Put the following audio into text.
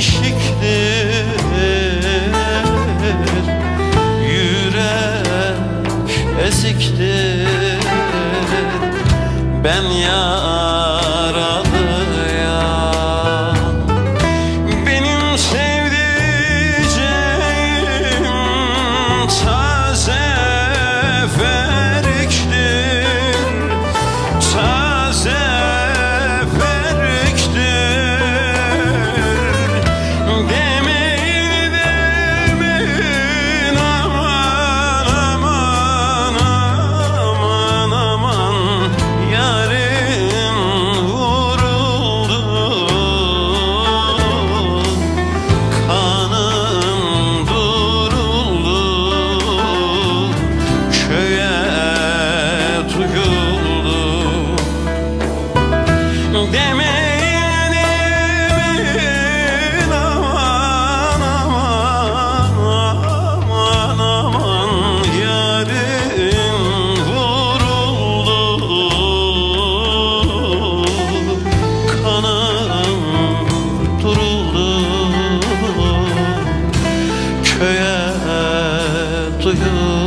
deşiktir Yürek eziktir Ben yaralıyam Benim sevdiceğim suyun